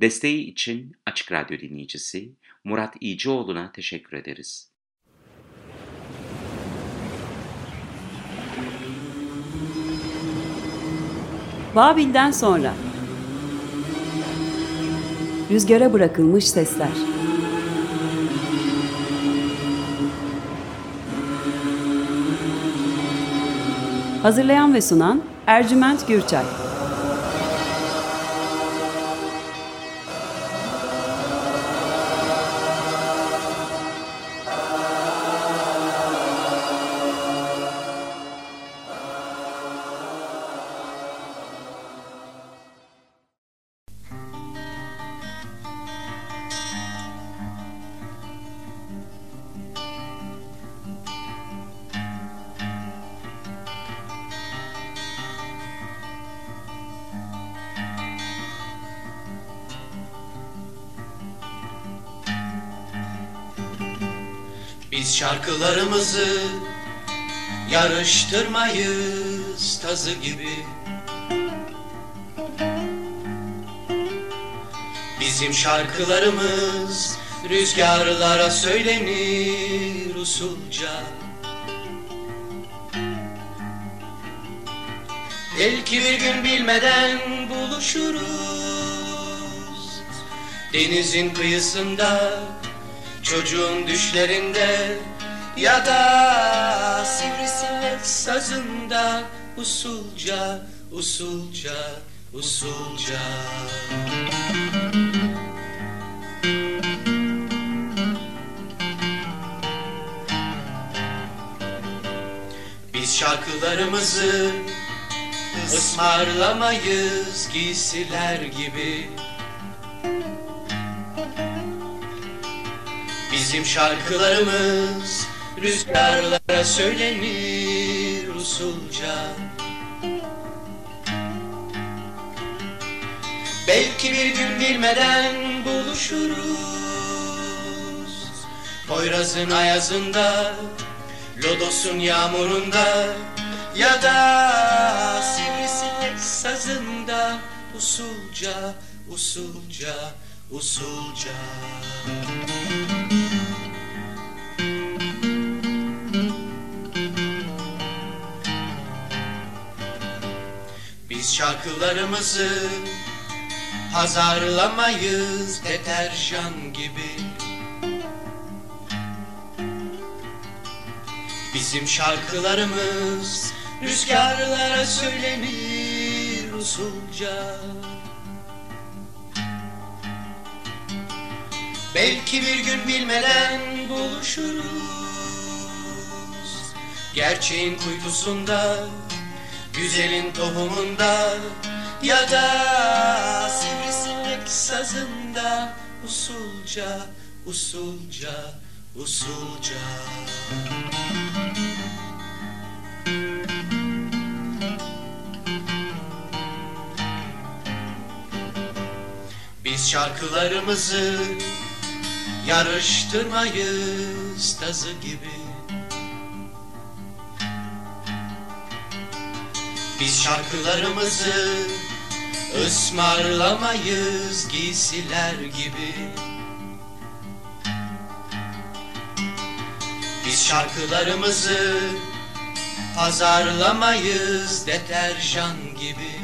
Desteği için Açık Radyo dinleyicisi Murat İyicioğlu'na teşekkür ederiz. Babil'den sonra. Rüzgara bırakılmış sesler. Hazırlayan ve sunan Ercüment Gürçay Biz şarkılarımızı yarıştırmayız tazı gibi. Bizim şarkılarımız rüzgarlara söylenir usulca. Belki bir gün bilmeden buluşuruz. Denizin kıyısında Çocuğun düşlerinde ya da sivrisinek sazında usulca, usulca, usulca. Biz şarkılarımızı ısmarlamayız giysiler gibi. Bizim şarkılarımız rüzgarlara söylenir usulca. Belki bir gün bilmeden buluşuruz. Poyraz'ın ayazında, Lodos'un yağmurunda Ya da sivrisinek sazında Usulca, usulca, usulca Biz şarkılarımızı pazarlamayız deterjan gibi. Bizim şarkılarımız rüzgarlara söylenir usulca. Belki bir gün bilmeden buluşuruz. Gerçeğin kuytusunda Güzelin tohumunda Ya da sivrisinek sazında Usulca, usulca, usulca. Biz şarkılarımızı yarıştırmayız tazı gibi Biz şarkılarımızı ısmarlamayız giysiler gibi. Biz şarkılarımızı pazarlamayız deterjan gibi.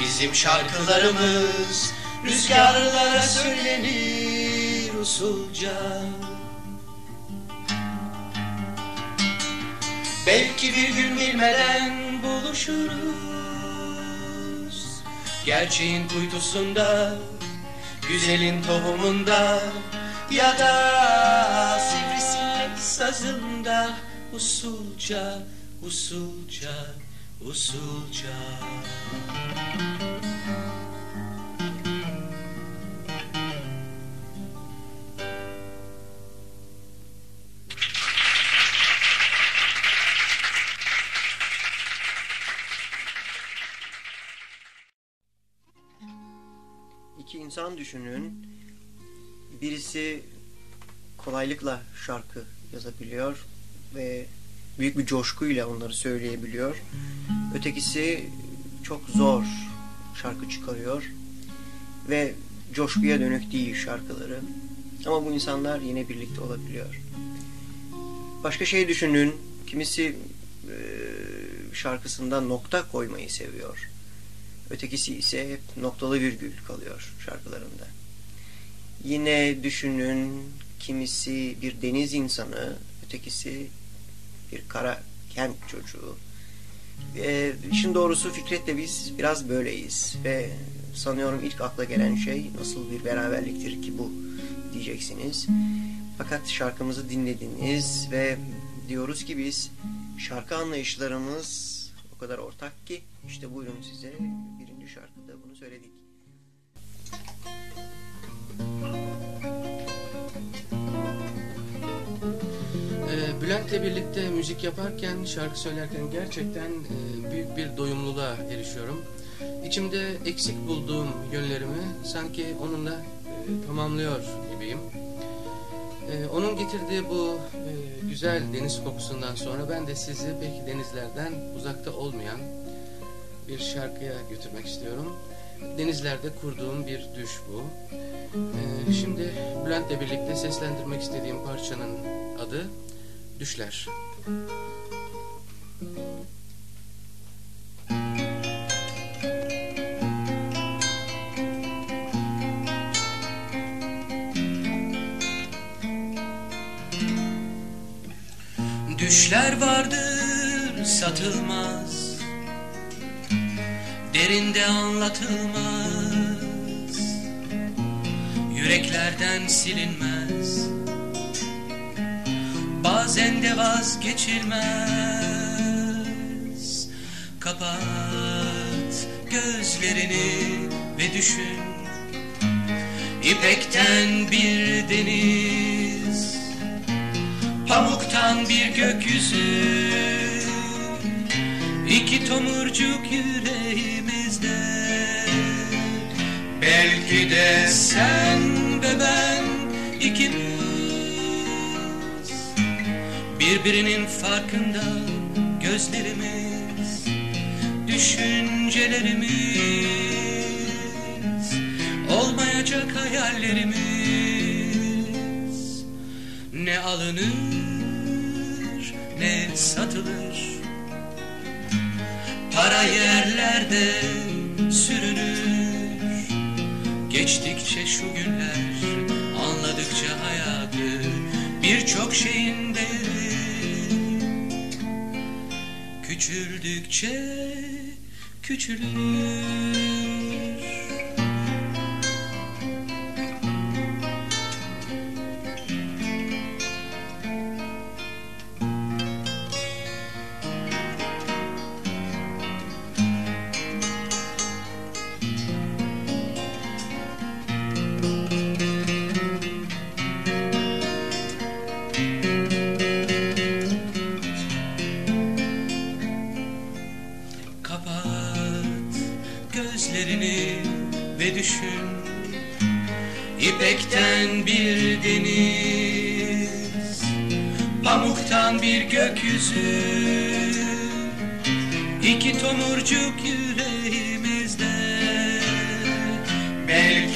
Bizim şarkılarımız rüzgarlara söylenir usulca Belki bir gün bilmeden buluşuruz. Gerçeğin kuytusunda Güzelin tohumunda Ya da sivrisinek sazında Usulca, usulca, usulca. İki insan düşünün. Birisi kolaylıkla şarkı yazabiliyor ve büyük bir coşkuyla onları söyleyebiliyor. Ötekisi çok zor şarkı çıkarıyor ve coşkuya dönük değil şarkıları. Ama bu insanlar yine birlikte olabiliyor. Başka şey düşünün. Kimisi şarkısında nokta koymayı seviyor. Ötekisi ise hep noktalı virgül kalıyor şarkılarında. Yine düşünün kimisi bir deniz insanı, ötekisi bir kara kent çocuğu. E, işin doğrusu Fikret'le biz biraz böyleyiz ve sanıyorum ilk akla gelen şey nasıl bir beraberliktir ki bu diyeceksiniz. Fakat şarkımızı dinlediniz ve diyoruz ki biz şarkı anlayışlarımız o kadar ortak ki işte buyurun size birinci şarkıda bunu söyledik. Ee, Bülent'le birlikte müzik yaparken, şarkı söylerken gerçekten e, büyük bir doyumluluğa erişiyorum. İçimde eksik bulduğum yönlerimi sanki onunla e, tamamlıyor gibiyim. E, onun getirdiği bu güzel deniz kokusundan sonra ben de sizi belki denizlerden uzakta olmayan bir şarkıya götürmek istiyorum. Denizlerde kurduğum bir düş bu. E, şimdi Bülent'le birlikte seslendirmek istediğim parçanın adı Düşler. Düşler vardır satılmaz. Derinde anlatılmaz. Yüreklerden silinmez. Bazen de vazgeçilmez. Kapat gözlerini ve düşün. İpekten bir deniz Pamuktan bir gökyüzü. İki tomurcuk yüreğimizde. Belki de sen ve ben ikimiz. Birbirinin farkında gözlerimiz Düşüncelerimiz. Olmayacak hayallerimiz Ne alınır ne satılır. Para yerlerde sürünür. Geçtikçe şu günler Anladıkça hayatı Birçok şeyin değeri. Küçüldükçe küçülür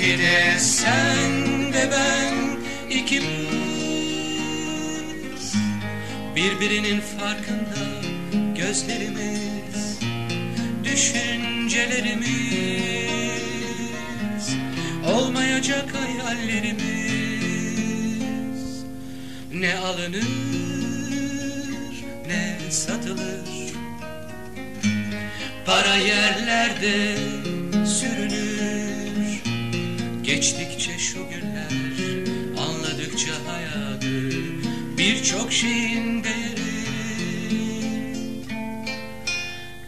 Belki de sen ve ben ikimiz. Birbirinin farkında gözlerimiz Düşüncelerimiz Olmayacak hayallerimiz. Ne alınır ne satılır. Para yerlerde Geçtikçe şu günler Anladıkça hayatı Birçok şeyin değeri.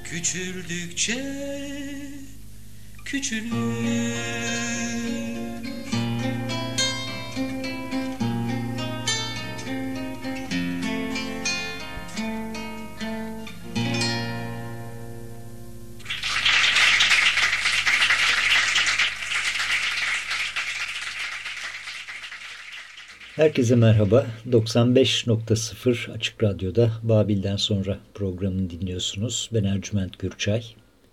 Küçüldükçe küçülür Herkese merhaba. 95.0 Açık Radyo'da Babil'den sonra programını dinliyorsunuz. Ben Ercüment Gürçay.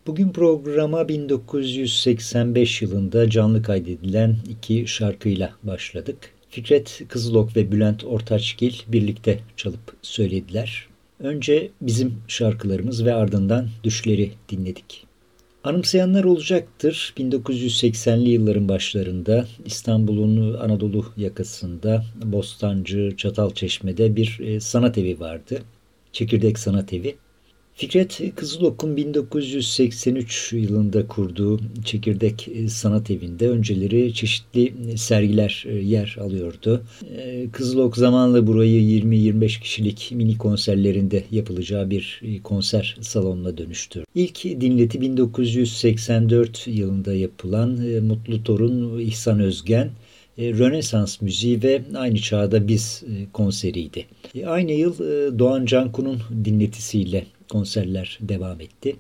Bugün programa 1985 yılında canlı kaydedilen iki şarkıyla başladık. Fikret Kızılok ve Bülent Ortaçgil birlikte çalıp söylediler. Önce bizim şarkılarımız ve ardından düşleri dinledik. Anımsayanlar olacaktır. 1980'li yılların başlarında İstanbul'un Anadolu yakasında Bostancı, Çatalçeşme'de bir e, sanat evi vardı. Çekirdek Sanat Evi. Fikret Kızılok'un 1983 yılında kurduğu Çekirdek e, Sanat Evi'nde önceleri çeşitli sergiler e, yer alıyordu. E, Kızılok zamanla burayı 20-25 kişilik mini konserlerinde yapılacağı bir konser salonuna dönüştürdü. İlk dinleti 1984 yılında yapılan Mutlu Torun İhsan Özgen Rönesans müziği ve aynı çağda biz konseriydi. Aynı yıl Doğan Canku'nun dinletisiyle konserler devam etti.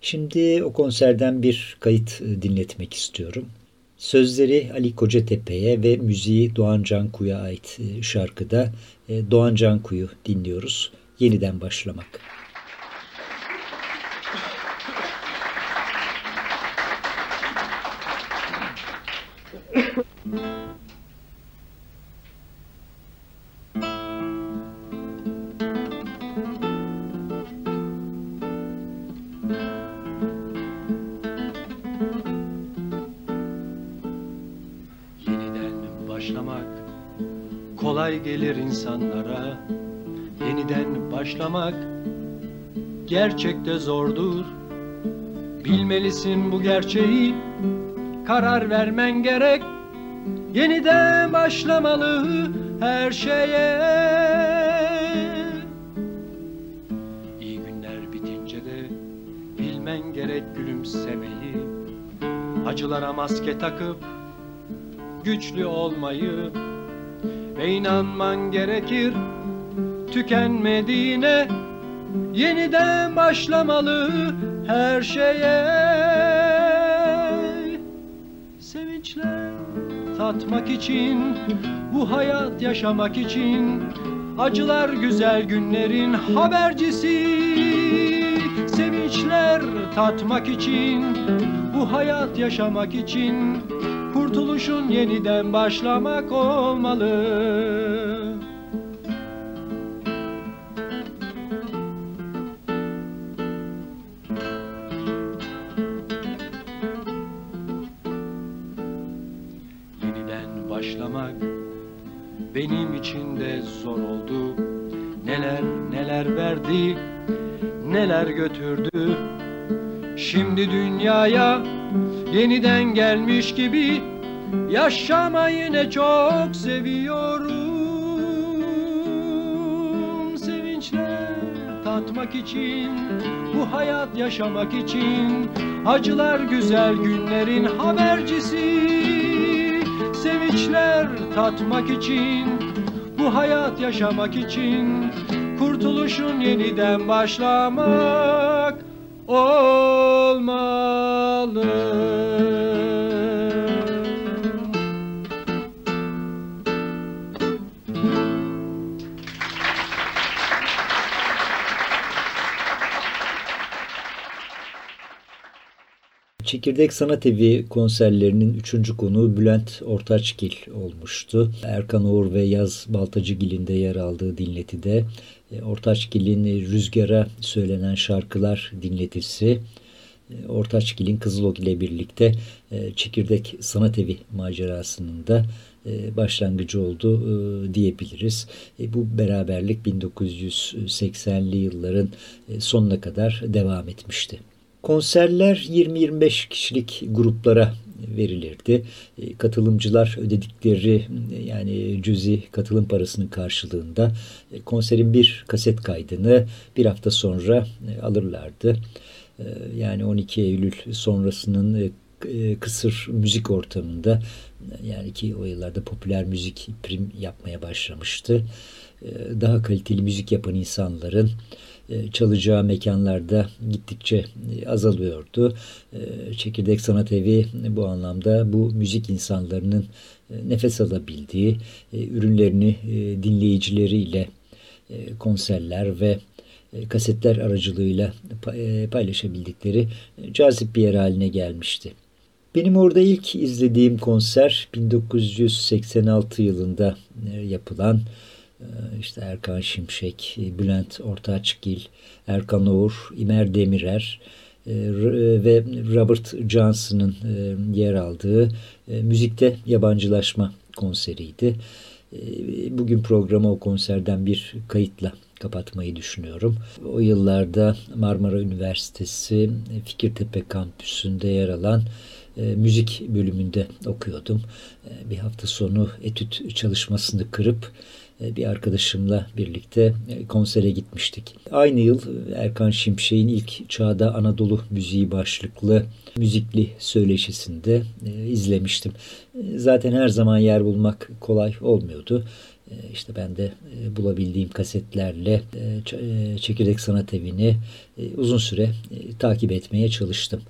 Şimdi o konserden bir kayıt e, dinletmek istiyorum. Sözleri Ali Kocatepe'ye ve müziği Doğan Canku'ya ait e, şarkıda e, Doğan Canku'yu dinliyoruz. Yeniden başlamak. gelir insanlara. Yeniden başlamak gerçekte zordur. Bilmelisin bu gerçeği Karar vermen gerek. Yeniden başlamalı her şeye. İyi günler bitince de Bilmen gerek gülümsemeyi. Acılara maske takıp Güçlü olmayı ve inanman gerekir tükenmediğine yeniden başlamalı her şeye. Sevinçler tatmak için bu hayat yaşamak için acılar güzel günlerin habercisi. Sevinçler tatmak için bu hayat yaşamak için Kurtuluşun yeniden başlamak olmalı. Yeniden başlamak benim için de zor oldu. Neler neler verdi, neler götürdü? Şimdi dünyaya yeniden gelmiş gibi yaşamayı ne çok seviyorum. Sevinçler tatmak için bu hayat yaşamak için. Acılar güzel günlerin habercisi. Sevinçler tatmak için bu hayat yaşamak için. Kurtuluşun yeniden başlamak olmalı. Çekirdek Sanat Evi konserlerinin üçüncü konuğu Bülent Ortaçgil olmuştu. Erkan Uğur ve Yaz Baltacıgil'in de yer aldığı dinletide e, Ortaçgil'in Rüzgara söylenen şarkılar dinletisi e, Ortaçgil'in Kızılok ile birlikte e, Çekirdek Sanat Evi macerasının da başlangıcı oldu diyebiliriz. Bu beraberlik 1980'li yılların sonuna kadar devam etmişti. Konserler 20-25 kişilik gruplara verilirdi. E, katılımcılar ödedikleri yani cüzi katılım parasının karşılığında e, konserin bir kaset kaydını bir hafta sonra e, alırlardı. Yani 12 Eylül sonrasının kısır müzik ortamında yani ki o yıllarda popüler müzik prim yapmaya başlamıştı. Daha kaliteli müzik yapan insanların e, çalacağı mekanlarda gittikçe e, azalıyordu. E, Çekirdek Sanat Evi bu anlamda bu müzik insanlarının nefes alabildiği, ürünlerini dinleyicileriyle konserler ve kasetler aracılığıyla paylaşabildikleri cazip bir yer haline gelmişti. Benim orada ilk izlediğim konser 1986 yılında yapılan işte Erkan Şimşek, Bülent Ortaçgil, Erkan Oğur, İmer Demirer ve Robert Johnson'ın yer aldığı müzikte yabancılaşma konseriydi. Bugün programı o konserden bir kayıtla kapatmayı düşünüyorum. O yıllarda Marmara Üniversitesi Fikirtepe kampüsünde yer alan e, müzik bölümünde okuyordum. E, bir hafta sonu etüt çalışmasını kırıp e, bir arkadaşımla birlikte e, konsere gitmiştik. Aynı yıl Erkan Şimşek'in ilk Çağda Anadolu Müziği başlıklı müzikli söyleşisinde e, izlemiştim. Zaten her zaman yer bulmak kolay olmuyordu. İşte ben de bulabildiğim kasetlerle Çekirdek Sanat Evi'ni uzun süre takip etmeye çalıştım.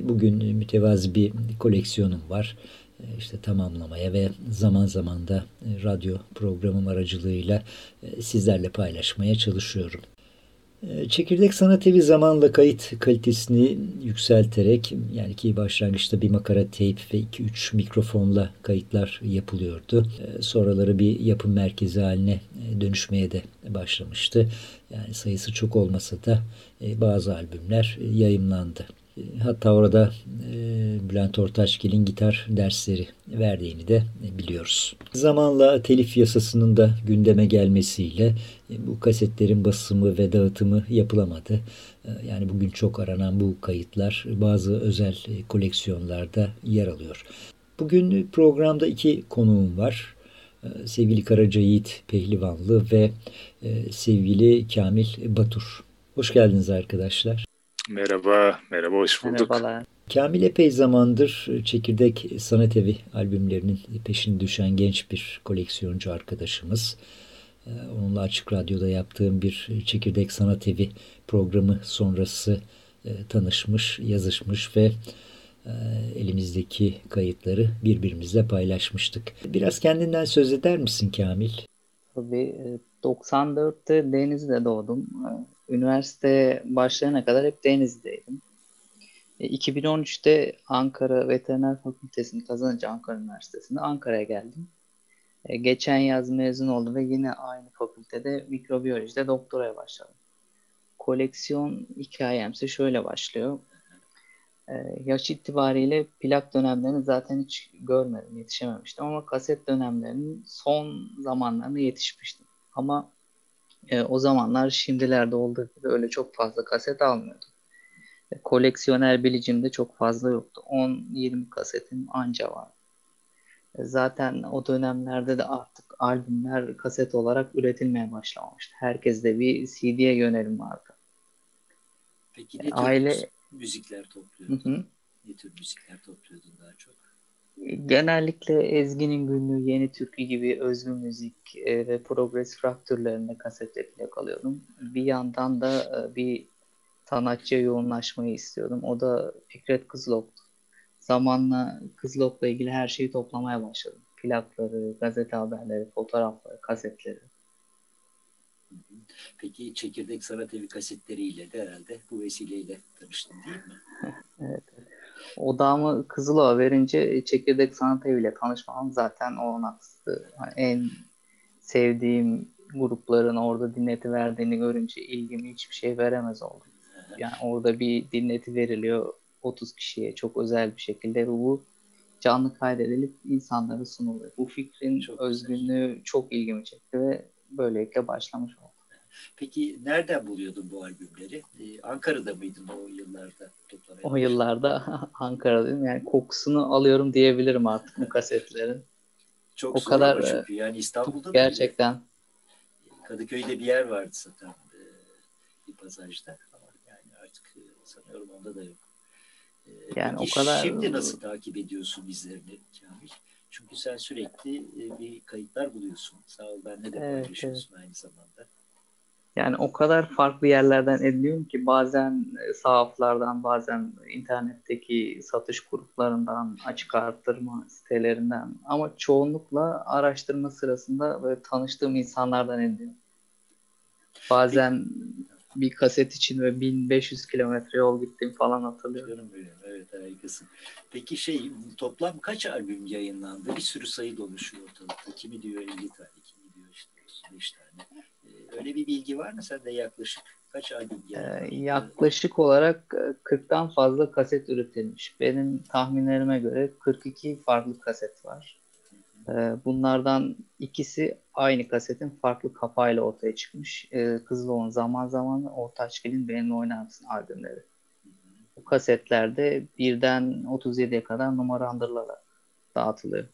Bugün mütevazi bir koleksiyonum var. E, işte tamamlamaya ve zaman zaman da e, radyo programım aracılığıyla e, sizlerle paylaşmaya çalışıyorum. Çekirdek Sanat Evi zamanla kayıt kalitesini yükselterek yani ki başlangıçta bir makara teyp ve 2-3 mikrofonla kayıtlar yapılıyordu. Sonraları bir yapım merkezi haline dönüşmeye de başlamıştı. Yani sayısı çok olmasa da bazı albümler yayımlandı. Hatta orada e, Bülent Ortaçgil'in gitar dersleri verdiğini de biliyoruz. Zamanla telif yasasının da gündeme gelmesiyle e, bu kasetlerin basımı ve dağıtımı yapılamadı. E, yani bugün çok aranan bu kayıtlar bazı özel koleksiyonlarda yer alıyor. Bugün programda iki konuğum var. Sevgili Karaca Yiğit Pehlivanlı ve sevgili Kamil Batur. Hoş geldiniz arkadaşlar. Merhaba, merhaba, hoş bulduk. Merhabalar. Kamil epey zamandır Çekirdek Sanat Evi albümlerinin peşini düşen genç bir koleksiyoncu arkadaşımız. Ee, onunla Açık Radyo'da yaptığım bir Çekirdek Sanat Evi programı sonrası e, tanışmış, yazışmış ve e, elimizdeki kayıtları birbirimizle paylaşmıştık. Biraz kendinden söz eder misin Kamil? Tabii 94'te e, Denizli'de doğdum üniversite başlayana kadar hep Denizli'deydim. 2013'te e, Ankara Veteriner Fakültesini kazanınca Ankara Üniversitesi'nde Ankara'ya geldim. E, geçen yaz mezun oldum ve yine aynı fakültede mikrobiyolojide doktoraya başladım. Koleksiyon hikayemse şöyle başlıyor. E, yaş itibariyle plak dönemlerini zaten hiç görmedim, yetişememiştim ama kaset dönemlerinin son zamanlarına yetişmiştim. Ama e, o zamanlar şimdilerde olduğu gibi öyle çok fazla kaset almıyordum. E, koleksiyoner bilicimde çok fazla yoktu. 10-20 kasetim anca vardı. E, zaten o dönemlerde de artık albümler kaset olarak üretilmeye başlamamıştı. Herkeste bir CD'ye yönelim vardı. Peki ne tür Aile... müzikler topluyordun? Hı hı. Ne tür müzikler topluyordun daha çok? Genellikle Ezgi'nin günlüğü, Yeni Türkü gibi özgün müzik e, ve progresif rock türlerinde kasetle plak alıyordum. Bir yandan da e, bir sanatçıya yoğunlaşmayı istiyordum. O da Fikret Kızılok'tu. Zamanla Kızılok'la ilgili her şeyi toplamaya başladım. Plakları, gazete haberleri, fotoğrafları, kasetleri. Peki Çekirdek Sanat Evi kasetleriyle de herhalde bu vesileyle tanıştın değil mi? evet. Odamı Kızılova verince Çekirdek Sanat Evi ile tanışmam zaten o olanaktı. Yani en sevdiğim grupların orada dinleti verdiğini görünce ilgimi hiçbir şey veremez oldum. Yani orada bir dinleti veriliyor 30 kişiye çok özel bir şekilde ve bu canlı kaydedilip insanlara sunuluyor. Bu fikrin çok özgünlüğü güzel. çok ilgimi çekti ve böylelikle başlamış oldu. Peki nereden buluyordun bu albümleri? Ee, Ankara'da mıydın o yıllarda? Toplamaya o yıllarda Ankara'dayım. Yani kokusunu alıyorum diyebilirim artık bu kasetlerin. Çok o kadar çünkü yani İstanbul'da gerçekten. Kadıköy'de bir yer vardı zaten e, bir pasajda yani artık e, sanıyorum onda da yok. E, yani Peki o kadar şimdi nasıl takip ediyorsun izlerini Kamil? Çünkü sen sürekli bir kayıtlar buluyorsun. Sağ ol benle de evet, paylaşıyorsun evet. aynı zamanda. Yani o kadar farklı yerlerden ediliyorum ki bazen e, sahaflardan, bazen internetteki satış gruplarından, açık arttırma sitelerinden ama çoğunlukla araştırma sırasında böyle tanıştığım insanlardan ediliyorum. Bazen bir kaset için ve 1500 kilometre yol gittiğim falan hatırlıyorum. Benim, evet harikasın. Peki şey toplam kaç albüm yayınlandı? Bir sürü sayı dolaşıyor ortalıkta. Kimi diyor 50 tane, kimi diyor işte 35 tane. Öyle bir bilgi var mı sende yaklaşık? Kaç yayınlandı? Ee, yaklaşık olarak 40'tan e, fazla kaset üretilmiş. Benim tahminlerime göre 42 farklı kaset var. Ee, bunlardan ikisi aynı kasetin farklı kapağıyla ortaya çıkmış. Ee, Kızılon zaman zaman Ortaçgil'in Benimle Oynar Mısın albümleri. Bu kasetlerde birden 37'ye kadar numarandırılarak dağıtılıyor.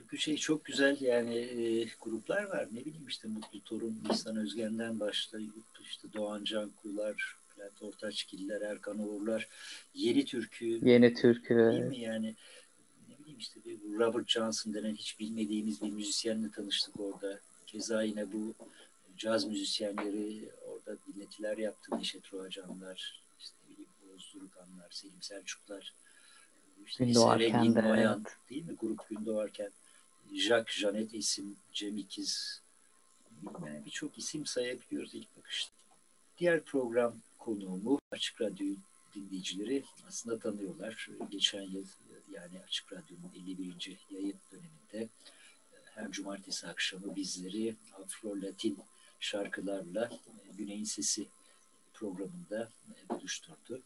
Çünkü şey çok güzel yani e, gruplar var. Ne bileyim işte Mutlu Torun, İhsan Özgen'den başlayıp işte Doğan Cankular, Bülent Ortaçgiller, Erkan Uğurlar, Yeni Türkü. Yeni Türkü. Değil mi yani? işte bir Robert Johnson denen hiç bilmediğimiz bir müzisyenle tanıştık orada. Keza yine bu caz müzisyenleri orada dinletiler yaptı. Neşet Roğacanlar, işte Oğuz Durukanlar, Selim Selçuklar, işte Gün doğarken de, Mayan, evet. değil mi? Grup Gün doğarken. Jacques, Janet isim, Cem İkiz. Yani birçok isim sayabiliyoruz ilk bakışta. Diğer program konuğumu Açık Radyo dinleyicileri aslında tanıyorlar. Geçen yıl yani Açık Radyo'nun 51. yayın döneminde e, her cumartesi akşamı bizleri Afro-Latin şarkılarla e, Güney'in Sesi programında e, buluşturdu.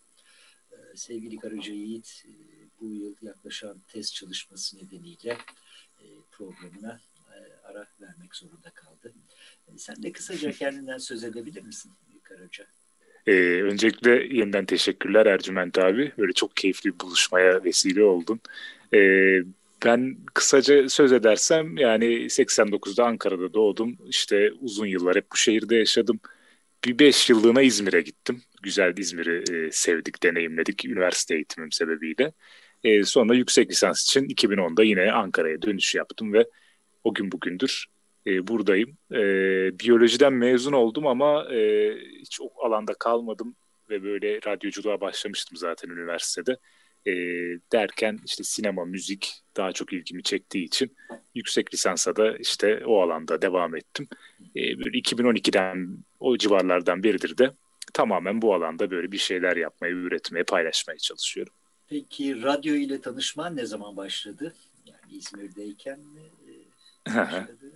Sevgili Karaca Yiğit bu yıl yaklaşan test çalışması nedeniyle programına ara vermek zorunda kaldı. Sen de kısaca kendinden söz edebilir misin Karaca? Ee, öncelikle yeniden teşekkürler Ercüment abi. Böyle çok keyifli bir buluşmaya vesile oldun. Ee, ben kısaca söz edersem yani 89'da Ankara'da doğdum. İşte uzun yıllar hep bu şehirde yaşadım. Bir beş yıllığına İzmir'e gittim. Güzel İzmir'i e, sevdik, deneyimledik üniversite eğitimim sebebiyle. E, sonra yüksek lisans için 2010'da yine Ankara'ya dönüş yaptım ve o gün bugündür e, buradayım. E, biyolojiden mezun oldum ama e, hiç o alanda kalmadım ve böyle radyoculuğa başlamıştım zaten üniversitede. E, derken işte sinema, müzik daha çok ilgimi çektiği için yüksek lisansa da işte o alanda devam ettim. E, böyle 2012'den o civarlardan biridir de tamamen bu alanda böyle bir şeyler yapmaya, üretmeye, paylaşmaya çalışıyorum. Peki radyo ile tanışman ne zaman başladı? Yani İzmir'deyken mi başladı?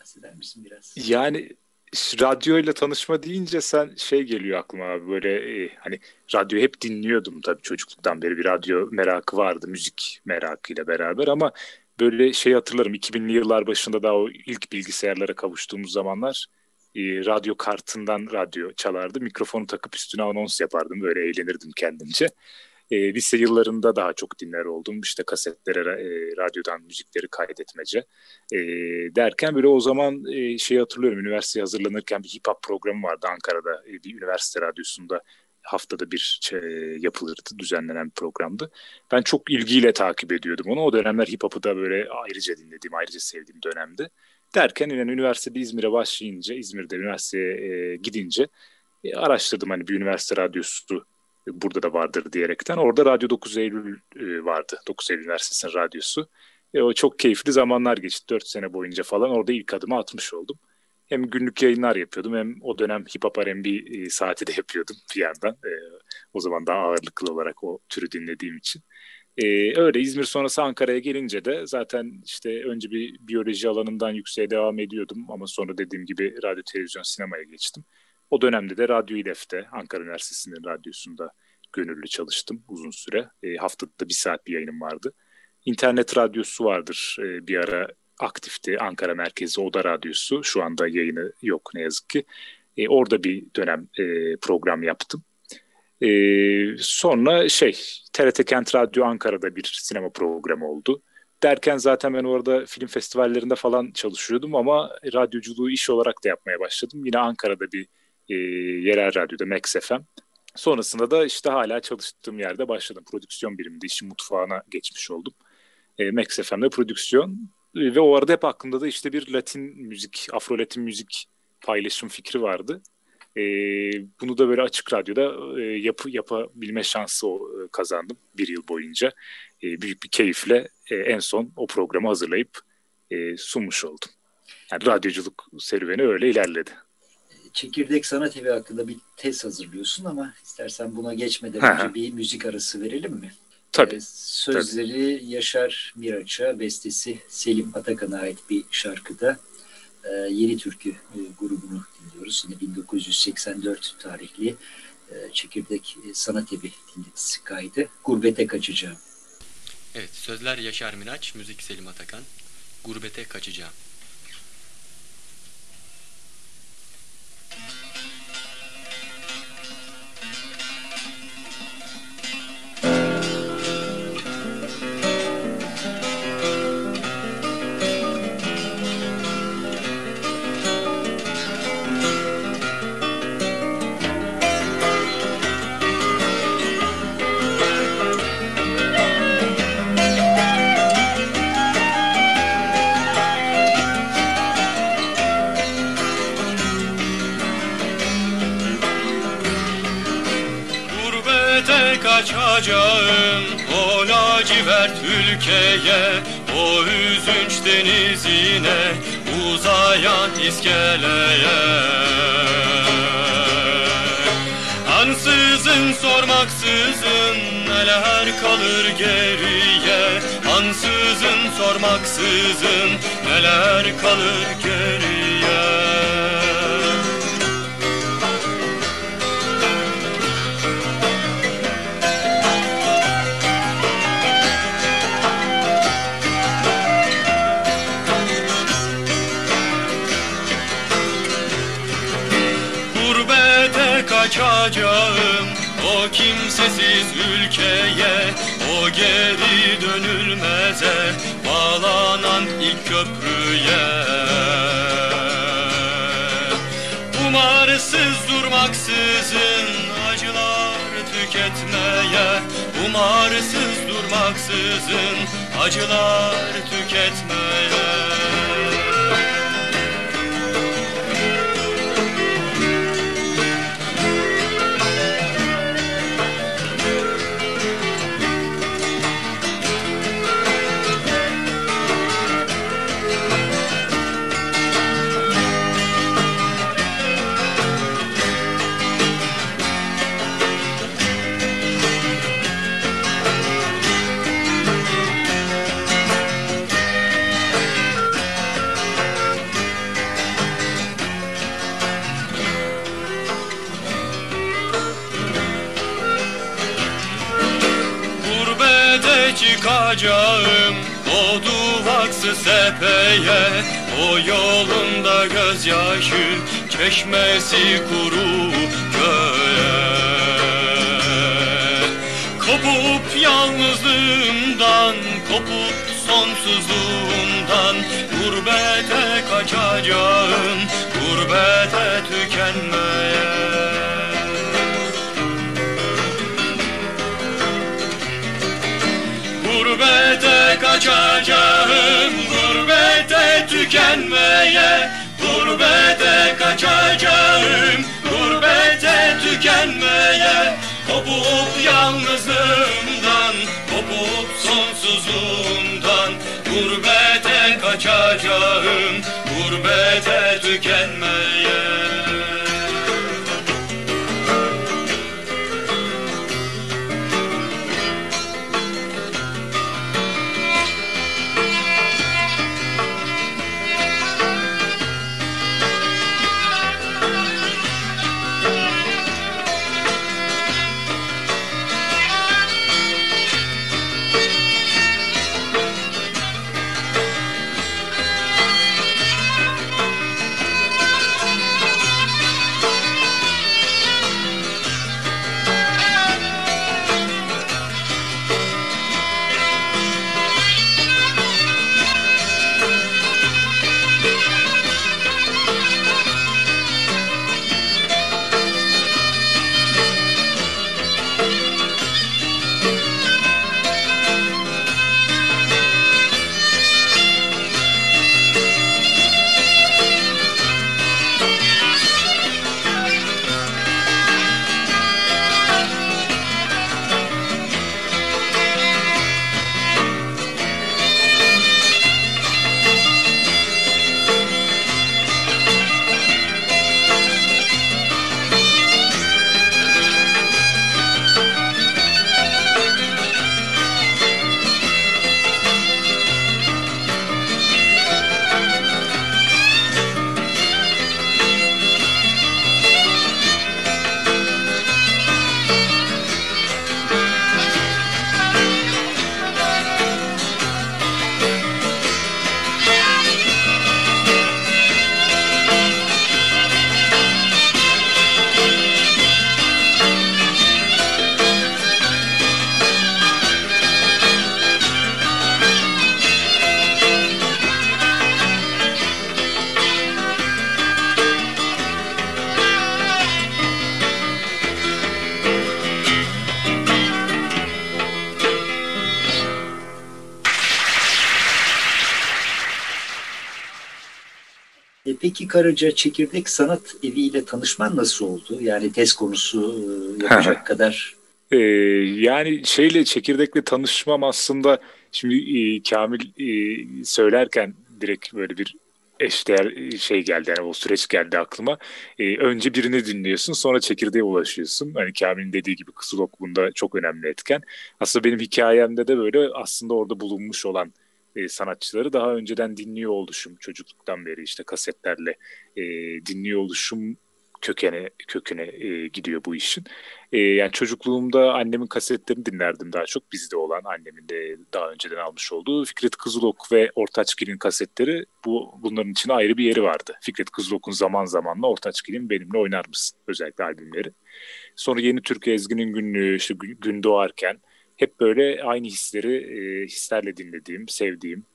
bahseder misin biraz? Yani radyoyla tanışma deyince sen şey geliyor aklıma abi böyle e, hani radyo hep dinliyordum tabii çocukluktan beri bir radyo merakı vardı müzik merakıyla beraber ama böyle şey hatırlarım 2000'li yıllar başında daha o ilk bilgisayarlara kavuştuğumuz zamanlar e, radyo kartından radyo çalardı mikrofonu takıp üstüne anons yapardım böyle eğlenirdim kendimce e, lise yıllarında daha çok dinler oldum. İşte kasetlere, e, radyodan müzikleri kaydetmece. E, derken böyle o zaman e, şey hatırlıyorum, üniversiteye hazırlanırken bir hip hop programı vardı Ankara'da. E, bir üniversite radyosunda haftada bir şey, yapılırdı, düzenlenen bir programdı. Ben çok ilgiyle takip ediyordum onu. O dönemler hip hop'u da böyle ayrıca dinlediğim, ayrıca sevdiğim dönemdi. Derken yani üniversitede İzmir'e başlayınca, İzmir'de üniversiteye e, gidince e, araştırdım hani bir üniversite radyosu burada da vardır diyerekten. Orada Radyo 9 Eylül e, vardı. 9 Eylül Üniversitesi'nin radyosu. E, o çok keyifli zamanlar geçti. 4 sene boyunca falan orada ilk adımı atmış oldum. Hem günlük yayınlar yapıyordum hem o dönem hip hop R&B e, saati de yapıyordum bir yandan. E, o zaman daha ağırlıklı olarak o türü dinlediğim için. Ee, öyle İzmir sonrası Ankara'ya gelince de zaten işte önce bir biyoloji alanından yükseğe devam ediyordum ama sonra dediğim gibi radyo, televizyon, sinemaya geçtim. O dönemde de Radyo İLEF'te, Ankara Üniversitesi'nin radyosunda gönüllü çalıştım uzun süre. E, haftada bir saat bir yayınım vardı. İnternet radyosu vardır e, bir ara aktifti Ankara merkezi Oda Radyosu. Şu anda yayını yok ne yazık ki. E, orada bir dönem e, program yaptım. E, sonra şey TRT Kent Radyo Ankara'da bir sinema programı oldu. Derken zaten ben orada film festivallerinde falan çalışıyordum ama radyoculuğu iş olarak da yapmaya başladım. Yine Ankara'da bir e, yerel radyoda Max FM. Sonrasında da işte hala çalıştığım yerde başladım. Prodüksiyon biriminde işin mutfağına geçmiş oldum. E, Max FM'de prodüksiyon ve o arada hep aklımda da işte bir Latin müzik, Afro Latin müzik paylaşım fikri vardı. E, bunu da böyle açık radyoda e, yapı yapabilme şansı e, kazandım bir yıl boyunca. E, büyük bir keyifle e, en son o programı hazırlayıp e, sunmuş oldum. Yani radyoculuk serüveni öyle ilerledi Çekirdek Sanat Evi hakkında bir tez hazırlıyorsun ama istersen buna geçmeden önce bir müzik arası verelim mi? Tabii. Sözleri Tabii. Yaşar Miraç'a, bestesi Selim Atakan'a ait bir şarkıda e, Yeni Türkü e, grubunu dinliyoruz. Yine 1984 tarihli e, Çekirdek Sanat Evi dinletisi kaydı. Gurbete Kaçacağım. Evet, sözler Yaşar Miraç, müzik Selim Atakan. Gurbete kaçacağım ülkeye O üzünç denizine uzayan iskeleye. Ansızın sormaksızın neler kalır geriye. Ansızın sormaksızın neler kalır geriye dönülmeze bağlanan ilk köprüye. Umarsız durmaksızın acılar tüketmeye Umarsız durmaksızın acılar tüketmeye tepeye O yolunda gözyaşı çeşmesi kuru köye. Kopup yalnızlığımdan, kopup sonsuzluğumdan Gurbete kaçacağım, gurbete tükenmeye tükenmeye Gurbete kaçacağım, gurbete tükenmeye. Kopup yalnızlığımdan, kopup sonsuzluğumdan Gurbete kaçacağım, gurbete tükenmeye Karaca Çekirdek Sanat Evi ile tanışman nasıl oldu? Yani tez konusu e, yapacak kadar. Ee, yani şeyle çekirdekle tanışmam aslında şimdi e, Kamil e, söylerken direkt böyle bir eşdeğer şey geldi yani o süreç geldi aklıma. Ee, önce birini dinliyorsun sonra çekirdeğe ulaşıyorsun. Hani Kamil'in dediği gibi Kızılok bunda çok önemli etken. Aslında benim hikayemde de böyle aslında orada bulunmuş olan e, sanatçıları daha önceden dinliyor oluşum çocukluktan beri işte kasetlerle e, dinliyor oluşum kökene köküne e, gidiyor bu işin. E, yani çocukluğumda annemin kasetlerini dinlerdim daha çok bizde olan annemin de daha önceden almış olduğu Fikret Kızılok ve Ortaçgil'in kasetleri bu bunların için ayrı bir yeri vardı. Fikret Kızılok'un zaman zamanla Ortaçgil'in benimle oynar mısın özellikle albümleri. Sonra Yeni Türk Ezgi'nin günlüğü işte gün doğarken hep böyle aynı hisleri e, hislerle dinlediğim, sevdiğim,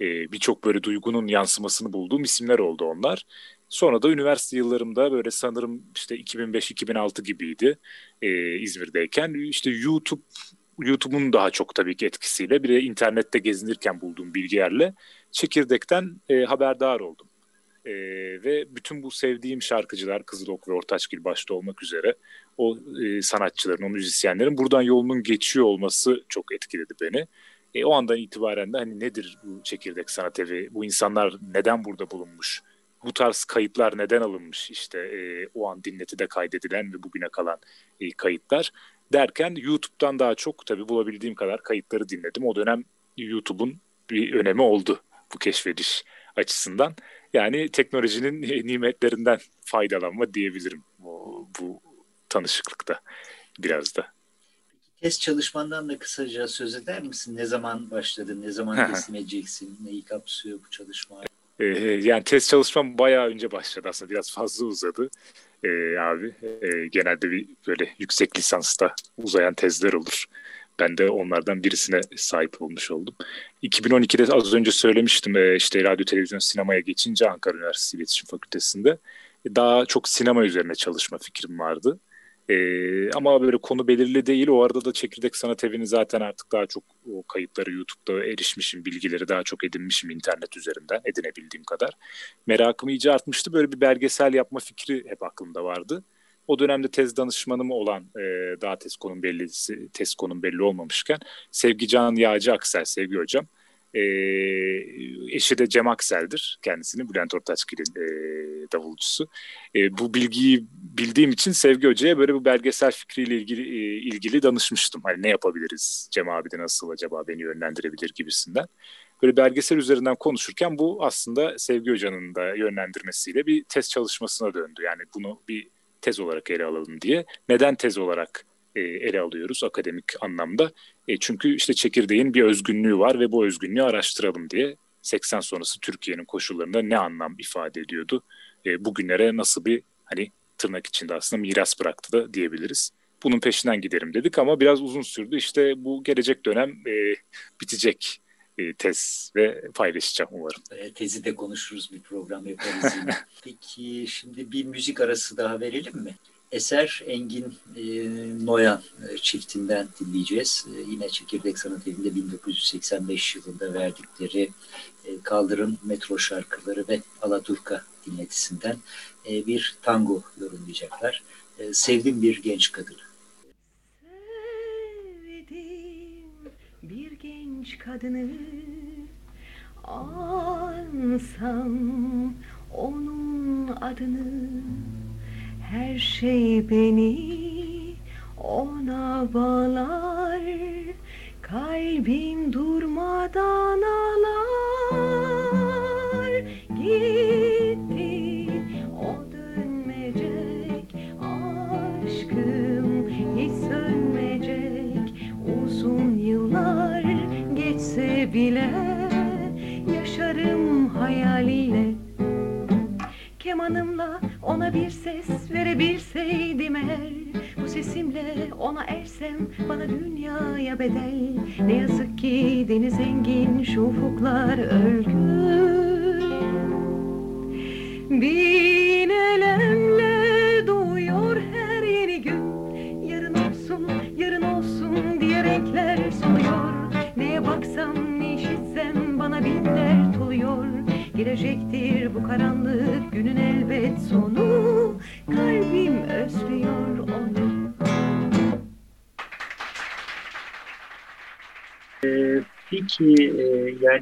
e, birçok böyle duygunun yansımasını bulduğum isimler oldu onlar. Sonra da üniversite yıllarımda böyle sanırım işte 2005-2006 gibiydi e, İzmir'deyken. işte YouTube YouTube'un daha çok tabii ki etkisiyle bir de internette gezinirken bulduğum bilgilerle çekirdekten e, haberdar oldum. E, ve bütün bu sevdiğim şarkıcılar Kızılok ve Ortaçgil başta olmak üzere o e, sanatçıların, o müzisyenlerin buradan yolunun geçiyor olması çok etkiledi beni. E, o andan itibaren de hani nedir bu çekirdek sanat evi, bu insanlar neden burada bulunmuş, bu tarz kayıtlar neden alınmış işte e, o an dinletide kaydedilen ve bugüne kalan e, kayıtlar derken YouTube'dan daha çok tabii bulabildiğim kadar kayıtları dinledim. O dönem YouTube'un bir önemi oldu bu keşfediş açısından. Yani teknolojinin nimetlerinden faydalanma diyebilirim bu, bu tanışıklıkta biraz da. Test çalışmandan da kısaca söz eder misin? Ne zaman başladın? Ne zaman teslim edeceksin? Neyi kapsıyor bu çalışma? Ee, yani test çalışmam bayağı önce başladı aslında. Biraz fazla uzadı. Ee, abi e, genelde bir böyle yüksek lisansta uzayan tezler olur. Ben de onlardan birisine sahip olmuş oldum. 2012'de az önce söylemiştim e, işte radyo, televizyon, sinemaya geçince Ankara Üniversitesi İletişim Fakültesi'nde daha çok sinema üzerine çalışma fikrim vardı. Ee, ama böyle konu belirli değil. O arada da Çekirdek Sanat Evi'ni zaten artık daha çok o kayıtları YouTube'da erişmişim, bilgileri daha çok edinmişim internet üzerinden edinebildiğim kadar. Merakım iyice artmıştı. Böyle bir belgesel yapma fikri hep aklımda vardı. O dönemde tez danışmanım olan e, daha tez konum belli tez konum belli olmamışken Sevgi Can Yağcı Aksel Sevgi hocam e, eşi de Cem Aksel'dir kendisini Bülent Ortaçgil'in e, davulcusu. E, bu bilgiyi bildiğim için Sevgi Hoca'ya böyle bu belgesel fikriyle ilgili e, ilgili danışmıştım. Hani ne yapabiliriz? Cem abi de nasıl acaba beni yönlendirebilir gibisinden. Böyle belgesel üzerinden konuşurken bu aslında Sevgi Hoca'nın da yönlendirmesiyle bir test çalışmasına döndü. Yani bunu bir tez olarak ele alalım diye. Neden tez olarak e, ele alıyoruz akademik anlamda? E, çünkü işte çekirdeğin bir özgünlüğü var ve bu özgünlüğü araştıralım diye 80 sonrası Türkiye'nin koşullarında ne anlam ifade ediyordu? E, bugünlere nasıl bir hani tırnak içinde aslında miras bıraktı da diyebiliriz. Bunun peşinden giderim dedik ama biraz uzun sürdü. İşte bu gelecek dönem e, bitecek tez ve paylaşacağım umarım. E, tezi de konuşuruz bir program yaparız yine. Peki şimdi bir müzik arası daha verelim mi? Eser Engin e, Noyan e, çiftinden dinleyeceğiz. E, yine Çekirdek Sanat Evi'nde 1985 yılında verdikleri e, Kaldırım Metro şarkıları ve Alaturka dinletisinden e, bir tango yorumlayacaklar. E, sevdim bir genç kadını. Sevdim bir genç kadını ansam onun adını her şey beni ona bağlar. Kalbim durmadan ağlar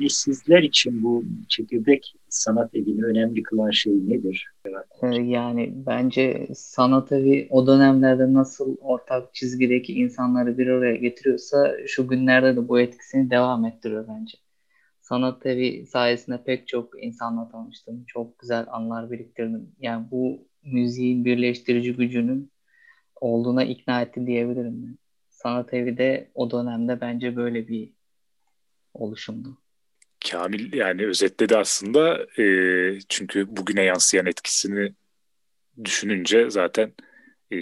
yani sizler için bu çekirdek sanat evini önemli kılan şey nedir? Ee, yani bence sanat evi o dönemlerde nasıl ortak çizgideki insanları bir araya getiriyorsa şu günlerde de bu etkisini devam ettiriyor bence. Sanat evi sayesinde pek çok insanla tanıştım. Çok güzel anlar biriktirdim. Yani bu müziğin birleştirici gücünün olduğuna ikna etti diyebilirim. Sanat evi de o dönemde bence böyle bir oluşumdu. Kamil yani özetledi aslında e, çünkü bugüne yansıyan etkisini düşününce zaten e,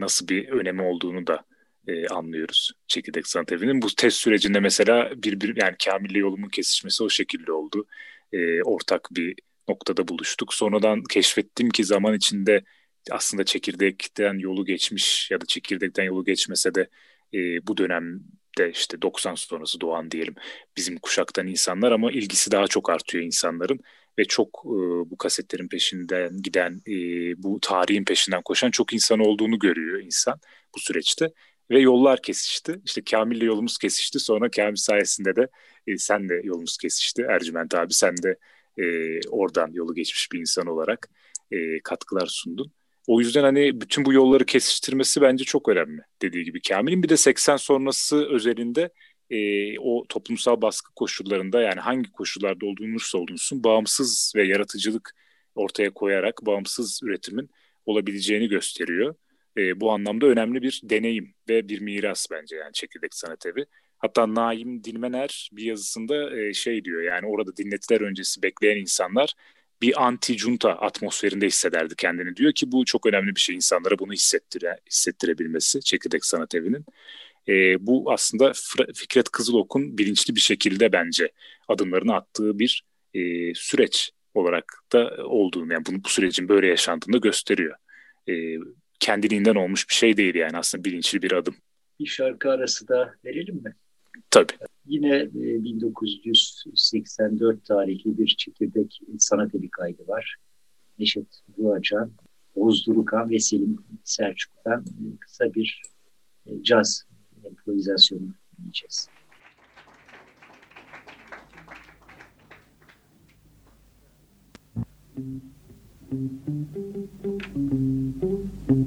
nasıl bir önemi olduğunu da e, anlıyoruz Çekirdek Sanat Evi'nin. Bu test sürecinde mesela bir, bir yani Kamil'le yolumun kesişmesi o şekilde oldu. E, ortak bir noktada buluştuk. Sonradan keşfettim ki zaman içinde aslında çekirdekten yolu geçmiş ya da çekirdekten yolu geçmese de e, bu dönemde işte 90 sonrası doğan diyelim bizim kuşaktan insanlar ama ilgisi daha çok artıyor insanların ve çok e, bu kasetlerin peşinden giden e, bu tarihin peşinden koşan çok insan olduğunu görüyor insan bu süreçte ve yollar kesişti. İşte Kamil'le yolumuz kesişti. Sonra Kamil sayesinde de e, sen de yolumuz kesişti. Ercüment abi sen de e, oradan yolu geçmiş bir insan olarak e, katkılar sundun. O yüzden hani bütün bu yolları kesiştirmesi bence çok önemli dediği gibi Kamil'in. Bir de 80 sonrası özelinde e, o toplumsal baskı koşullarında yani hangi koşullarda olduğunuzsa olunsun bağımsız ve yaratıcılık ortaya koyarak bağımsız üretimin olabileceğini gösteriyor. E, bu anlamda önemli bir deneyim ve bir miras bence yani Çekirdek Sanat Evi. Hatta Naim Dilmener bir yazısında e, şey diyor yani orada dinletiler öncesi bekleyen insanlar bir anti-junta atmosferinde hissederdi kendini diyor ki bu çok önemli bir şey insanlara bunu hissettire, hissettirebilmesi Çekirdek Sanat Evi'nin. E, bu aslında Fikret Kızılok'un bilinçli bir şekilde bence adımlarını attığı bir e, süreç olarak da olduğunu yani bunu, bu sürecin böyle yaşandığını gösteriyor. E, kendiliğinden olmuş bir şey değil yani aslında bilinçli bir adım. Bir şarkı arası da verelim mi? Tabii. Yine e, 1984 tarihli bir çekirdek sanat evi kaydı var. Neşet Doğacan, Oğuz Durukan ve Selim Selçuk'tan kısa bir e, caz improvizasyonu dinleyeceğiz. Thank you.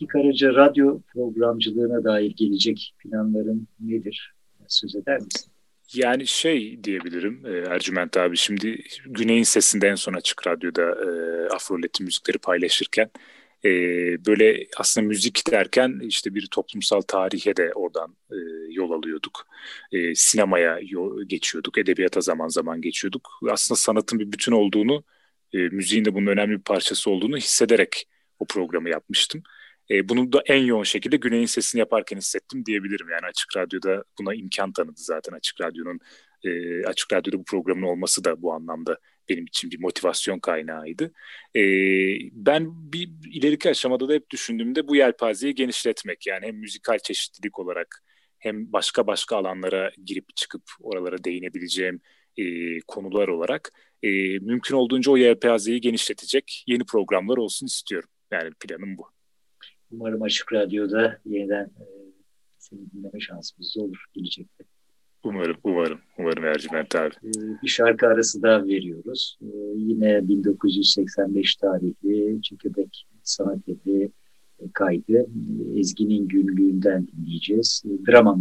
Sevgi Karaca radyo programcılığına dair gelecek planların nedir? Söz eder misin? Yani şey diyebilirim e, Ercüment abi şimdi Güney'in sesinde en son açık radyoda e, Afroletin müzikleri paylaşırken e, böyle aslında müzik derken işte bir toplumsal tarihe de oradan e, yol alıyorduk. Sinemaya geçiyorduk, edebiyata zaman zaman geçiyorduk. Aslında sanatın bir bütün olduğunu, müziğin de bunun önemli bir parçası olduğunu hissederek o programı yapmıştım. E, bunu da en yoğun şekilde Güney'in sesini yaparken hissettim diyebilirim. Yani Açık Radyo'da buna imkan tanıdı zaten. Açık Radyo'nun e, Açık Radyo'da bu programın olması da bu anlamda benim için bir motivasyon kaynağıydı. E, ben bir ileriki aşamada da hep düşündüğümde bu yelpazeyi genişletmek yani hem müzikal çeşitlilik olarak hem başka başka alanlara girip çıkıp oralara değinebileceğim e, konular olarak e, mümkün olduğunca o yelpazeyi genişletecek yeni programlar olsun istiyorum. Yani planım bu. Umarım Açık Radyo'da yeniden e, seni dinleme şansımız olur gelecekte. Umarım, umarım, umarım Ercüment abi. E, bir şarkı arası daha veriyoruz. E, yine 1985 tarihli Çekirdek Sanat Evi kaydı. Ezgi'nin günlüğünden dinleyeceğiz. Drama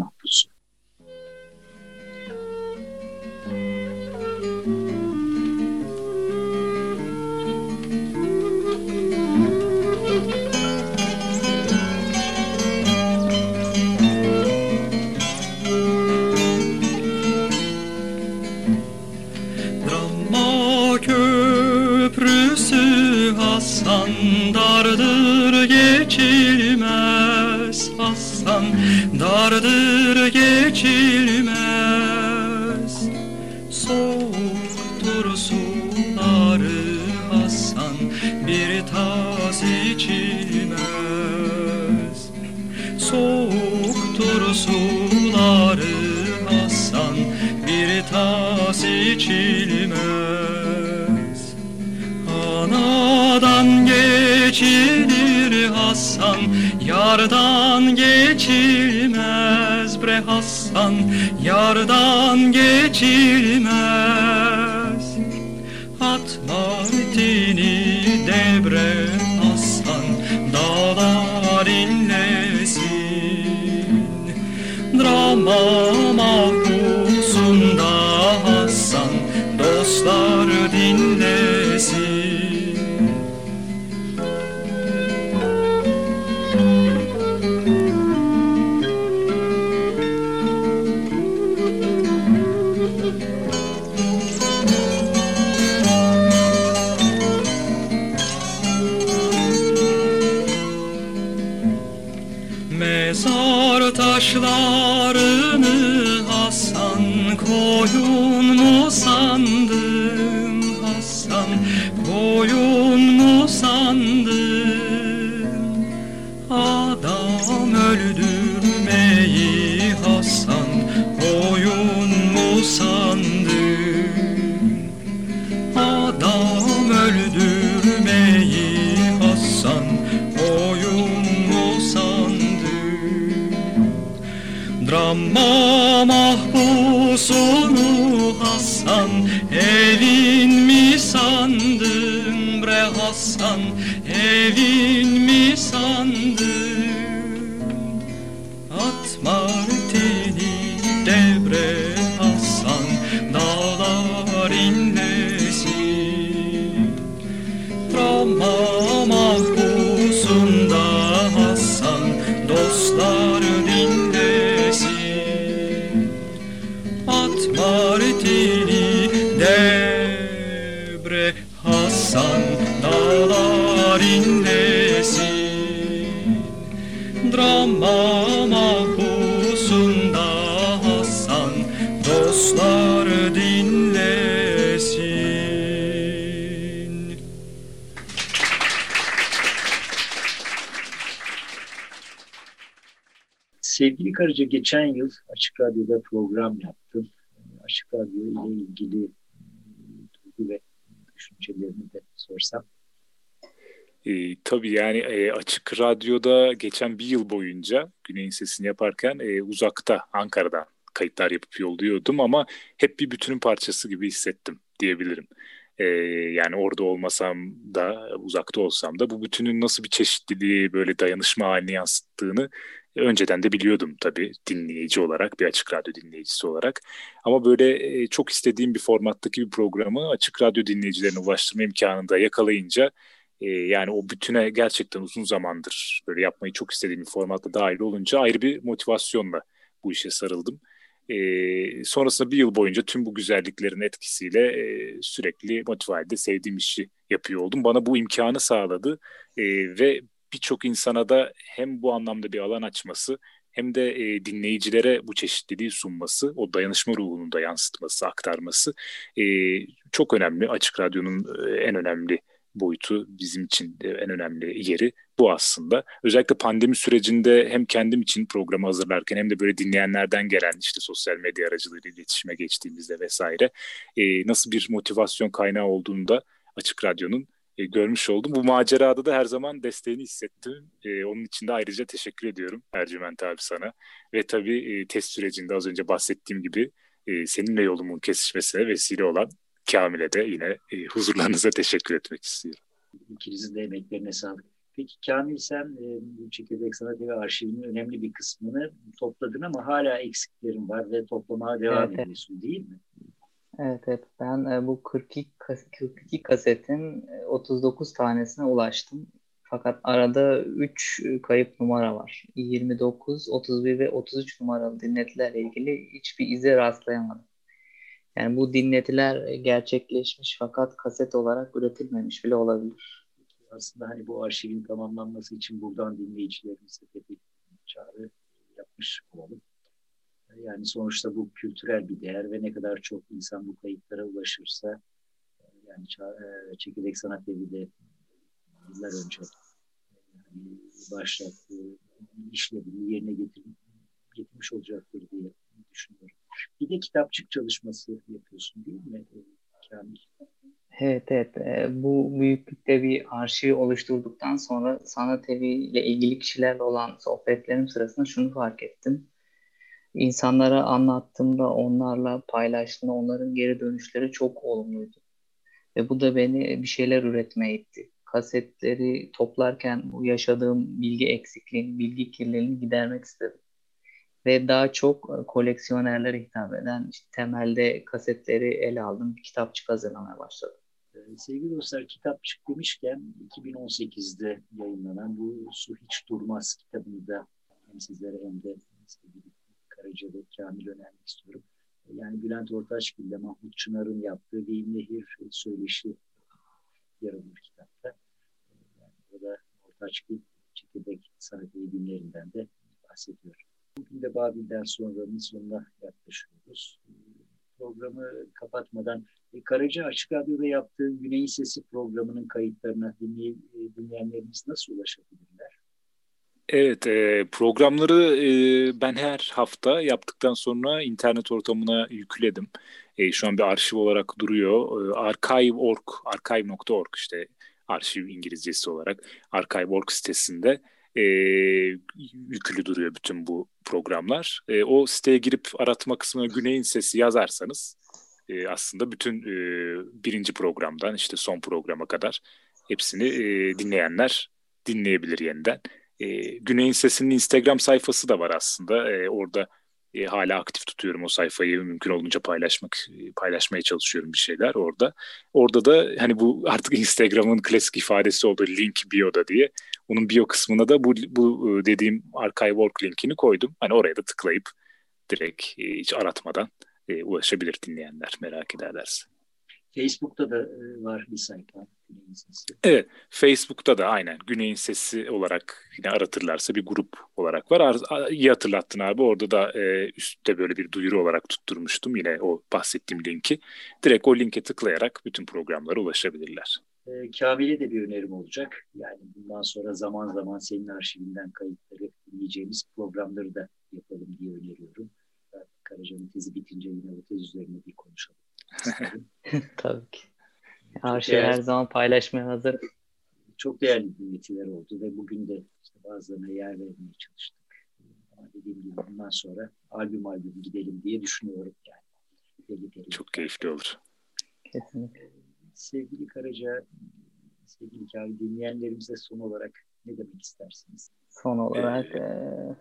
Mezar taşlarını Hasan koyun mu Sevgili Karaca geçen yıl Açık Radyo'da program yaptım. Açık Radyo ile ilgili e, duygu ve düşüncelerini de sorsam. E, tabii yani e, Açık Radyo'da geçen bir yıl boyunca Güney'in sesini yaparken e, uzakta Ankara'dan kayıtlar yapıp yolluyordum ama hep bir bütünün parçası gibi hissettim diyebilirim. Ee, yani orada olmasam da uzakta olsam da bu bütünün nasıl bir çeşitliliği böyle dayanışma haline yansıttığını önceden de biliyordum tabii dinleyici olarak bir açık radyo dinleyicisi olarak ama böyle çok istediğim bir formattaki bir programı açık radyo dinleyicilerine ulaştırma imkanını da yakalayınca yani o bütüne gerçekten uzun zamandır böyle yapmayı çok istediğim bir formatta dahil olunca ayrı bir motivasyonla bu işe sarıldım. E, sonrasında bir yıl boyunca tüm bu güzelliklerin etkisiyle e, sürekli motive halde sevdiğim işi yapıyor oldum. Bana bu imkanı sağladı e, ve birçok insana da hem bu anlamda bir alan açması hem de e, dinleyicilere bu çeşitliliği sunması, o dayanışma ruhunu da yansıtması, aktarması e, çok önemli. Açık Radyo'nun e, en önemli boyutu bizim için en önemli yeri bu aslında. Özellikle pandemi sürecinde hem kendim için programı hazırlarken hem de böyle dinleyenlerden gelen işte sosyal medya aracılığıyla iletişime geçtiğimizde vesaire e, nasıl bir motivasyon kaynağı olduğunu da Açık Radyo'nun e, görmüş oldum. Bu macerada da her zaman desteğini hissettim. E, onun için de ayrıca teşekkür ediyorum Ercüment abi sana. Ve tabii e, test sürecinde az önce bahsettiğim gibi e, seninle yolumun kesişmesine vesile olan Kamil'e de yine e, huzurlarınıza teşekkür etmek istiyorum. İkinizin de emeklerine sağlık. Peki Kamil sen e, Çekirdek Sanat Evi arşivinin önemli bir kısmını topladın ama hala eksiklerin var ve toplamaya devam evet, ediyorsun değil mi? Evet evet ben e, bu 42, 42 kasetin 39 tanesine ulaştım. Fakat arada 3 kayıp numara var. 29, 31 ve 33 numaralı dinletilerle ilgili hiçbir ize rastlayamadım. Yani bu dinletiler gerçekleşmiş fakat kaset olarak üretilmemiş bile olabilir. Aslında hani bu arşivin tamamlanması için buradan dinleyicilerimize de bir çağrı yapmış olalım. Yani sonuçta bu kültürel bir değer ve ne kadar çok insan bu kayıtlara ulaşırsa yani e, Çekirdek Sanat Evi de yıllar önce yani başlattığı işlevini yerine getir, getirmiş olacaktır diye düşünüyorum. Bir de kitapçık çalışması yapıyorsun değil mi e, Kamil? Evet evet. E, bu büyüklükte bir arşiv oluşturduktan sonra sanat evi ile ilgili kişilerle olan sohbetlerim sırasında şunu fark ettim. İnsanlara anlattığımda onlarla paylaştığımda onların geri dönüşleri çok olumluydu. Ve bu da beni bir şeyler üretmeye itti. Kasetleri toplarken bu yaşadığım bilgi eksikliğini, bilgi kirliliğini gidermek istedim ve daha çok e, koleksiyonerlere hitap eden işte temelde kasetleri ele aldım. Bir kitapçık hazırlamaya başladım. Ee, sevgili dostlar kitapçık demişken 2018'de yayınlanan bu Su Hiç Durmaz kitabını da hem sizlere hem de sevgili Karaca ve Kamil önermek istiyorum. Yani Bülent Ortaçgil ile Mahmut Çınar'ın yaptığı bir nehir söyleşi yer alır kitapta. Yani burada Ortaçgil çekirdek sanat günlerinden de bahsediyor. Bugün de Babil'den sonranın sonuna yaklaşıyoruz. Programı kapatmadan Karaca Açık Radyo'da yaptığı Güney'in Sesi programının kayıtlarına dinley dinleyenlerimiz nasıl ulaşabilirler? Evet, e, programları e, ben her hafta yaptıktan sonra internet ortamına yükledim. E, şu an bir arşiv olarak duruyor. E, archive.org, archive.org işte arşiv İngilizcesi olarak archive.org sitesinde yüklü duruyor bütün bu programlar. O siteye girip aratma kısmına Güney'in Sesi yazarsanız aslında bütün birinci programdan işte son programa kadar hepsini dinleyenler dinleyebilir yeniden. E, Güney'in Sesi'nin Instagram sayfası da var aslında. E, orada e, hala aktif tutuyorum o sayfayı mümkün olduğunca paylaşmak paylaşmaya çalışıyorum bir şeyler orada. Orada da hani bu artık Instagram'ın klasik ifadesi oldu link bio'da diye. Onun bio kısmına da bu, bu e, dediğim archive work linkini koydum. Hani oraya da tıklayıp direkt e, hiç aratmadan e, ulaşabilir dinleyenler merak ederlerse. Facebook'ta da e, var bir sayfa. Güney'in Sesi. Evet, Facebook'ta da aynen Güney'in Sesi olarak yine aratırlarsa bir grup olarak var. İyi hatırlattın abi. Orada da e, üstte böyle bir duyuru olarak tutturmuştum yine o bahsettiğim linki. Direkt o linke tıklayarak bütün programlara ulaşabilirler. E, Kamil'e de bir önerim olacak. Yani bundan sonra zaman zaman senin arşivinden kayıtları dinleyeceğimiz programları da yapalım diye öneriyorum. Karaca'nın tezi bitince yine o tez üzerine bir konuşalım. Tabii ki. Arşiv her zaman paylaşmaya hazır. Çok değerli dinletiler oldu ve bugün de işte bazılarına yer vermeye çalıştık. Ama dediğim gibi bundan sonra albüm albüm gidelim diye düşünüyorum yani. Belli Çok keyifli olur. Kesinlikle. sevgili Karaca, sevgili Kamil dinleyenlerimize son olarak ne demek istersiniz? Son olarak ee, e,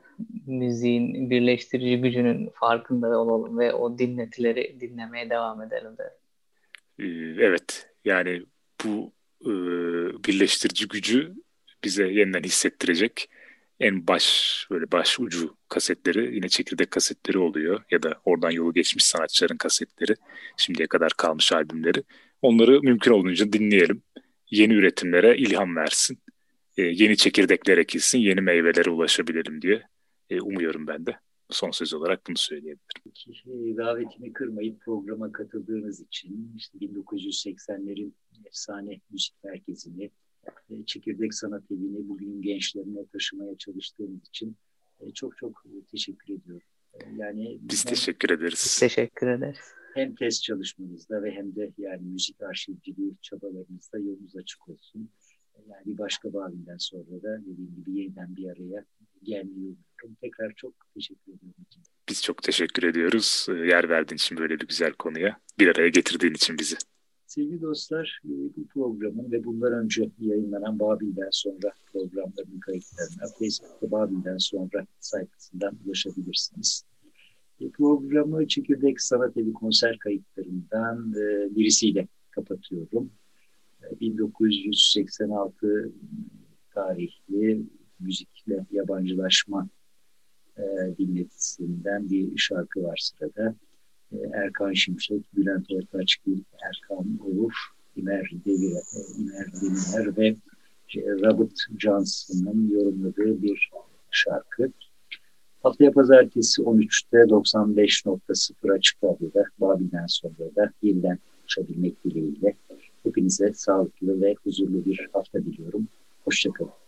müziğin birleştirici gücünün farkında olalım ve o dinletileri dinlemeye devam edelim de. Ee, evet, yani bu e, birleştirici gücü bize yeniden hissettirecek en baş böyle baş ucu kasetleri yine çekirdek kasetleri oluyor. Ya da oradan yolu geçmiş sanatçıların kasetleri şimdiye kadar kalmış albümleri. Onları mümkün olduğunca dinleyelim. Yeni üretimlere ilham versin. E, yeni çekirdekler ekilsin yeni meyvelere ulaşabilelim diye e, umuyorum ben de son söz olarak bunu söyleyebilirim. E, davetimi kırmayıp programa katıldığınız için işte 1980'lerin efsane müzik merkezini e, çekirdek sanat evini bugün gençlerine taşımaya çalıştığınız için e, çok çok teşekkür ediyorum. Yani biz hem, teşekkür ederiz. Teşekkür ederiz. Hem test çalışmanızda ve hem de yani müzik arşivciliği çabalarınızda yolunuz açık olsun. Yani bir başka babinden sonra da dediğim gibi yeniden bir araya gelmeyi umuyorum. Tekrar çok teşekkür ediyorum. Biz çok teşekkür ediyoruz. Yer verdiğin için böyle bir güzel konuya. Bir araya getirdiğin için bizi. Sevgili dostlar, e, bu programın ve bundan önce yayınlanan Babil'den sonra programların kayıtlarına Facebook'ta Babil'den sonra sayfasından ulaşabilirsiniz. E, programı Çekirdek Sanat Evi konser kayıtlarından e, birisiyle kapatıyorum. 1986 tarihli müzikle yabancılaşma dinletisinden bir şarkı var sırada. E, Erkan Şimşek, Bülent Ortaçgil, Erkan Oğur, İmer Devir, e, İmer Demir ve e, Robert Johnson'ın yorumladığı bir şarkı. Haftaya pazartesi 13'te 95.0 açık radyoda Babil'den sonra da yeniden uçabilmek dileğiyle hepinize sağlıklı ve huzurlu bir hafta diliyorum. Hoşçakalın.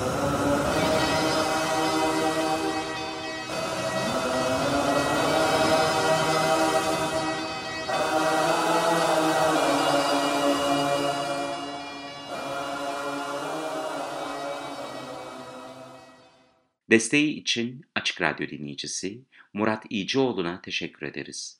Desteği için Açık Radyo dinleyicisi Murat İyicioğlu'na teşekkür ederiz.